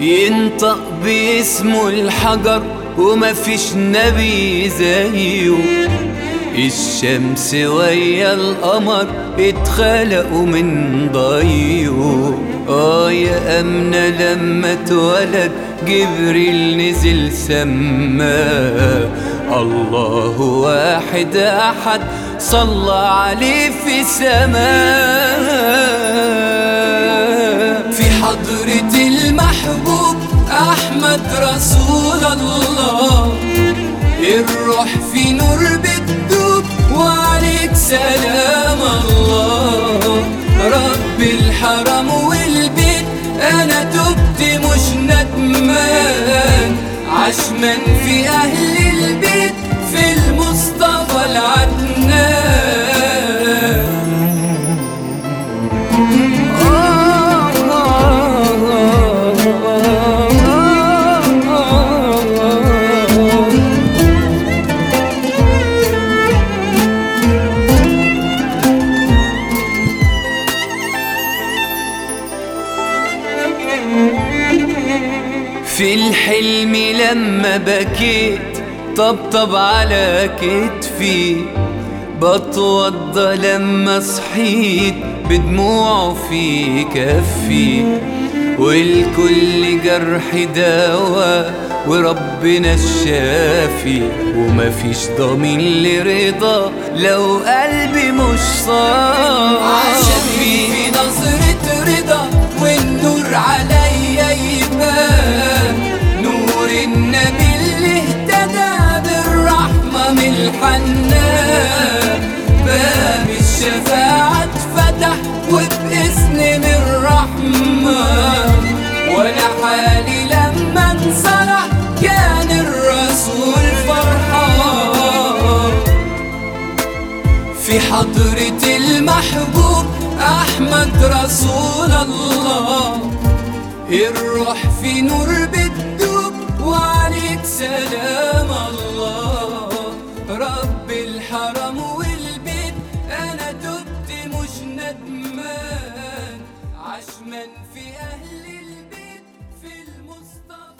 ينطق باسمه الحجر وما فيش نبي زيه. الشمس ويا القمر اتخلقوا من ضيه آه يا أمنة لما اتولد جبريل نزل سماه الله واحد أحد صلى عليه في سماه في حضرة المحبوب أحمد رسول الله. الروح في نور وعليك سلام الله. رب الحرم والبيت أنا تبت مش ندمان عشمان في أهل البيت في المصطفى العدنان. في الحلم لما بكيت طبطب على كتفي. بتوضى لما صحيت بدموعه في كفي. والكل جرح دوا وربنا الشافي. ومفيش ضمين لرضا لو قلبي مش صافي. عشان في نظرة رضا باب الشفاعة اتفتح وباسم من الرحمن. وأنا حالي لما انصرح كان الرسول فرحان. في حضرة المحبوب أحمد رسول الله. الروح في نور بتدوب وعليك سلام الله. رب الحرم عشمان في أهل البيت في المصطفى.